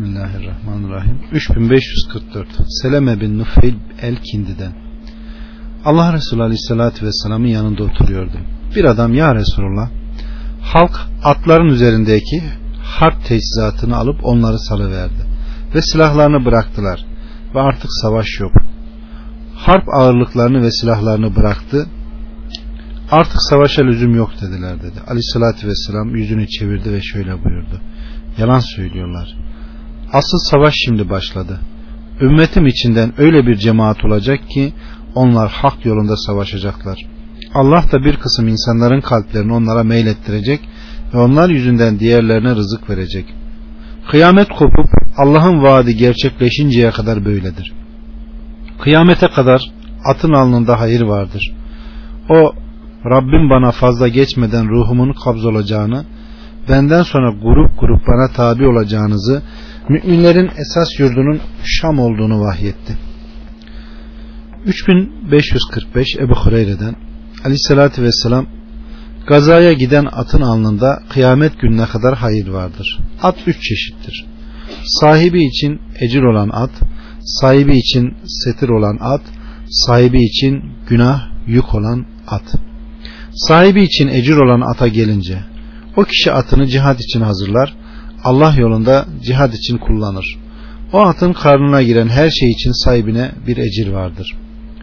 Bismillahirrahmanirrahim. 3544 Seleme bin Nufeyl el-Kindi'den Allah Resulü Aleyhisselatü Vesselam'ın yanında oturuyordu. Bir adam ya Resulullah halk atların üzerindeki harp teçhizatını alıp onları salıverdi ve silahlarını bıraktılar ve artık savaş yok. Harp ağırlıklarını ve silahlarını bıraktı. Artık savaşa lüzum yok dediler dedi. Aleyhissalatü vesselam yüzünü çevirdi ve şöyle buyurdu. Yalan söylüyorlar. Asıl savaş şimdi başladı. Ümmetim içinden öyle bir cemaat olacak ki onlar hak yolunda savaşacaklar. Allah da bir kısım insanların kalplerini onlara meylettirecek ve onlar yüzünden diğerlerine rızık verecek. Kıyamet kopup Allah'ın vaadi gerçekleşinceye kadar böyledir. Kıyamete kadar atın alnında hayır vardır. O Rabbim bana fazla geçmeden ruhumun kabz olacağını, benden sonra grup grup bana tabi olacağınızı, müminlerin esas yurdunun Şam olduğunu vahyetti. 3545 Ebu Hureyre'den Aleyhisselatü Vesselam Gazaya giden atın alnında kıyamet gününe kadar hayır vardır. At üç çeşittir. Sahibi için ecir olan at, sahibi için setir olan at, sahibi için günah yük olan at. Sahibi için ecir olan ata gelince, o kişi atını cihad için hazırlar, Allah yolunda cihad için kullanır. O atın karnına giren her şey için sahibine bir ecir vardır.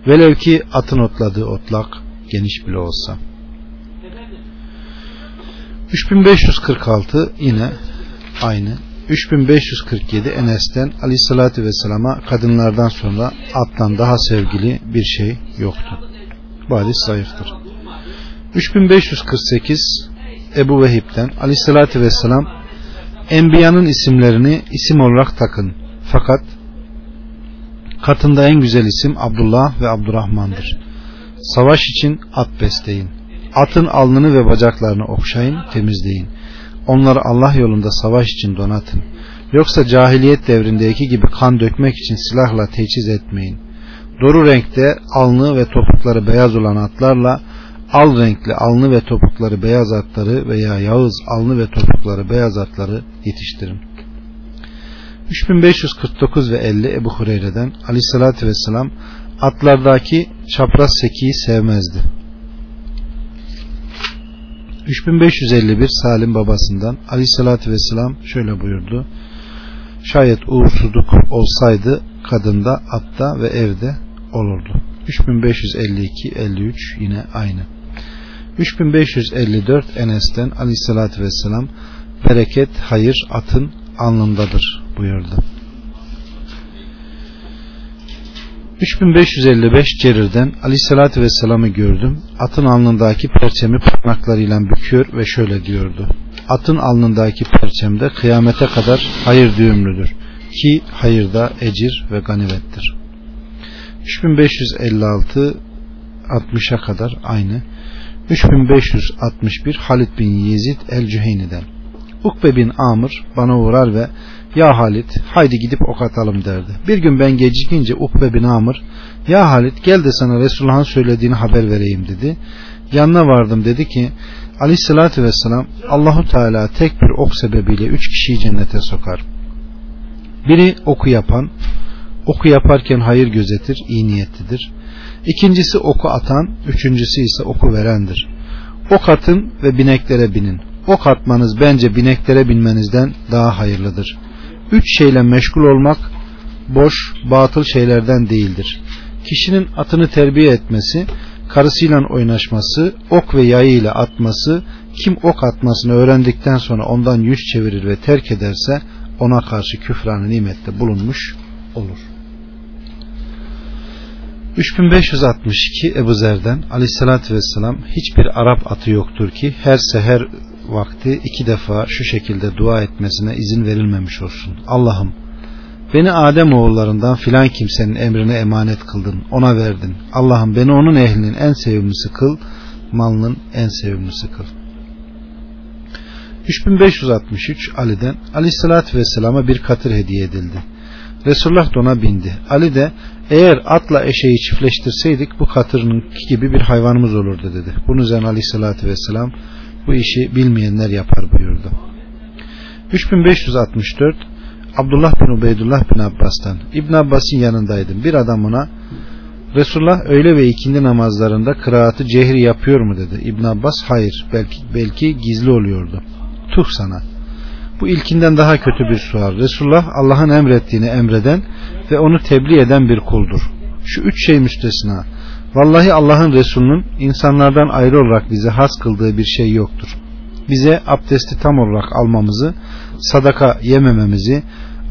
Velev ki atın otladığı otlak geniş bile olsa. 3546 yine aynı. 3547 Enes'ten Ali sallallahu vesselam'a kadınlardan sonra attan daha sevgili bir şey yoktu. Bu hadis zayıftır. 3548 Ebu Vehib'den Ali sallallahu vesselam Enbiyanın isimlerini isim olarak takın. Fakat katında en güzel isim Abdullah ve Abdurrahman'dır. Savaş için at besleyin. Atın alnını ve bacaklarını okşayın, temizleyin. Onları Allah yolunda savaş için donatın. Yoksa cahiliyet devrindeki gibi kan dökmek için silahla teçhiz etmeyin. Doru renkte alnı ve topukları beyaz olan atlarla al renkli alnı ve topukları beyaz atları veya yağız alnı ve topukları beyaz atları yetiştirin. 3549 ve 50 Ebu Hureyre'den Ali sallallahu aleyhi ve sellem atlardaki çapraz sekiyi sevmezdi. 3551 Salim babasından Ali sallallahu aleyhi ve sellem şöyle buyurdu. Şayet uğursuzluk olsaydı kadında, atta ve evde olurdu. 3552 53 yine aynı. 3554 Enes'ten Ali sallallahu aleyhi ve sellem bereket, hayır atın alnındadır buyurdu. 3555 Cerir'den Ali sallallahu vesselam'ı gördüm. Atın alnındaki perçemi parmaklarıyla büküyor ve şöyle diyordu. Atın alnındaki perçemde kıyamete kadar hayır düğümlüdür ki hayırda ecir ve ganimettir. 3556 60'a kadar aynı. 3561 Halid bin Yezid el-Cüheyni'den. Ukbe bin Amr bana uğrar ve ya Halit haydi gidip ok atalım derdi. Bir gün ben gecikince Ukbe bin Amr ya Halit gel de sana Resulullah'ın söylediğini haber vereyim dedi. Yanına vardım dedi ki Aleyhissalatü vesselam Allahu Teala tek bir ok sebebiyle üç kişiyi cennete sokar. Biri oku yapan, oku yaparken hayır gözetir, iyi niyetlidir. İkincisi oku atan, üçüncüsü ise oku verendir. Ok atın ve bineklere binin. Ok atmanız bence bineklere binmenizden daha hayırlıdır üç şeyle meşgul olmak boş, batıl şeylerden değildir. Kişinin atını terbiye etmesi, karısıyla oynaşması, ok ve yayıyla atması, kim ok atmasını öğrendikten sonra ondan yüz çevirir ve terk ederse ona karşı küfranı nimette bulunmuş olur. 3562 Ebu Zer'den aleyhissalatü vesselam hiçbir Arap atı yoktur ki her seher vakti iki defa şu şekilde dua etmesine izin verilmemiş olsun. Allah'ım beni Adem oğullarından filan kimsenin emrine emanet kıldın, ona verdin. Allah'ım beni onun ehlinin en sevimlisi kıl, malının en sevimlisi kıl. 3563 Ali'den Aleyhisselatü Vesselam'a bir katır hediye edildi. Resulullah da ona bindi. Ali de eğer atla eşeği çiftleştirseydik bu katırın gibi bir hayvanımız olurdu dedi. Bunun üzerine Aleyhisselatü Vesselam bu işi bilmeyenler yapar buyurdu. 3564 Abdullah bin Ubeydullah bin Abbas'tan İbn Abbas'ın yanındaydım. Bir adam ona Resulullah öğle ve ikindi namazlarında kıraatı cehri yapıyor mu dedi. İbn Abbas hayır belki, belki gizli oluyordu. Tuh sana. Bu ilkinden daha kötü bir sual. Resulullah Allah'ın emrettiğini emreden ve onu tebliğ eden bir kuldur. Şu üç şey müstesna. Vallahi Allah'ın Resulünün insanlardan ayrı olarak bize has kıldığı bir şey yoktur. Bize abdesti tam olarak almamızı, sadaka yemememizi,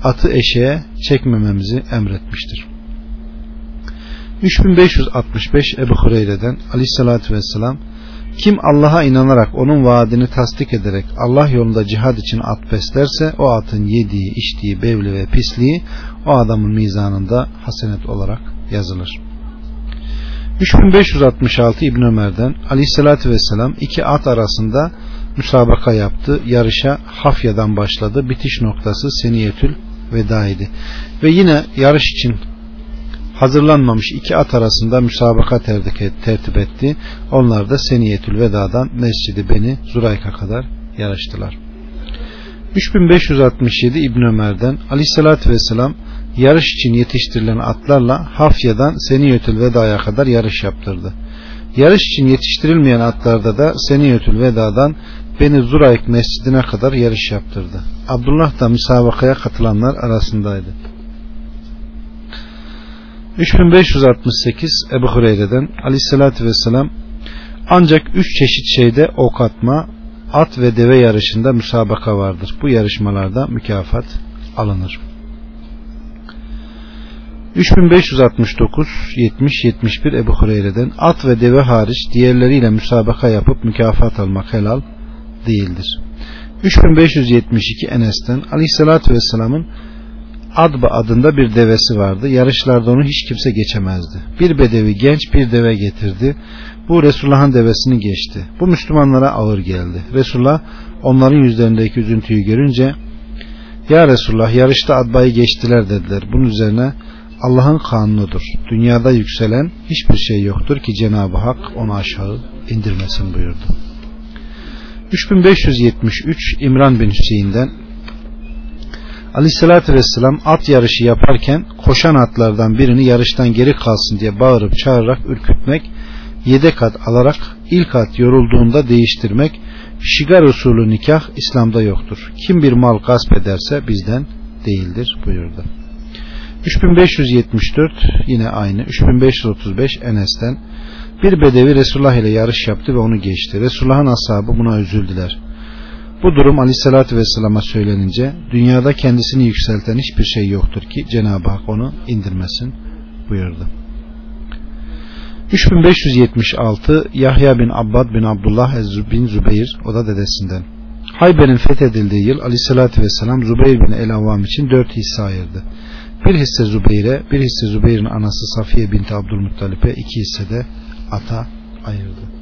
atı eşeğe çekmememizi emretmiştir. 3565 Ebu Hureyre'den aleyhissalatü vesselam kim Allah'a inanarak onun vaadini tasdik ederek Allah yolunda cihad için at beslerse o atın yediği, içtiği, bevli ve pisliği o adamın mizanında hasenet olarak yazılır. 3566 İbn Ömer'den aleyhissalatü vesselam iki at arasında müsabaka yaptı. Yarışa Hafya'dan başladı. Bitiş noktası Seniyetül Veda idi. Ve yine yarış için hazırlanmamış iki at arasında müsabaka tertip etti. Onlar da Seniyetül Veda'dan Mescidi Beni Zurayk'a kadar yarıştılar. 3567 İbn Ömer'den Aleyhisselatü Vesselam yarış için yetiştirilen atlarla Hafya'dan Seniyetül Veda'ya kadar yarış yaptırdı. Yarış için yetiştirilmeyen atlarda da Seniyetül Veda'dan Beni Zurayk mescidine kadar yarış yaptırdı. Abdullah da müsabakaya katılanlar arasındaydı. 3568 Ebu Hureyre'den aleyhissalatü vesselam ancak üç çeşit şeyde ok atma, at ve deve yarışında müsabaka vardır. Bu yarışmalarda mükafat alınır. 3569 70 71 Ebu Hureyre'den at ve deve hariç diğerleriyle müsabaka yapıp mükafat almak helal değildir. 3572 Enes'ten Aleyhisselatü Vesselam'ın Adba adında bir devesi vardı. Yarışlarda onu hiç kimse geçemezdi. Bir bedevi genç bir deve getirdi. Bu Resulullah'ın devesini geçti. Bu Müslümanlara ağır geldi. Resulullah onların yüzlerindeki üzüntüyü görünce Ya Resulullah yarışta Adba'yı geçtiler dediler. Bunun üzerine Allah'ın kanunudur. Dünyada yükselen hiçbir şey yoktur ki Cenab-ı Hak onu aşağı indirmesin buyurdu. 3573 İmran bin Hüseyin'den Aleyhissalatü Vesselam at yarışı yaparken koşan atlardan birini yarıştan geri kalsın diye bağırıp çağırarak ürkütmek, yedek at alarak ilk at yorulduğunda değiştirmek, şigar usulü nikah İslam'da yoktur. Kim bir mal gasp ederse bizden değildir buyurdu. 3574 yine aynı 3535 Enes'ten bir bedevi Resulullah ile yarış yaptı ve onu geçti. Resulullah'ın ashabı buna üzüldüler. Bu durum aleyhissalatü vesselama söylenince dünyada kendisini yükselten hiçbir şey yoktur ki Cenab-ı Hak onu indirmesin buyurdu. 3576 Yahya bin Abbad bin Abdullah bin Zübeyir o da dedesinden. Hayber'in fethedildiği yıl aleyhissalatü vesselam Zübeyir bin El Avvam için dört hisse ayırdı. Bir hisse Zübeyir'e, bir hisse Zübeyir'in anası Safiye binti Abdülmuttalip'e, iki hisse de ata ayırdı.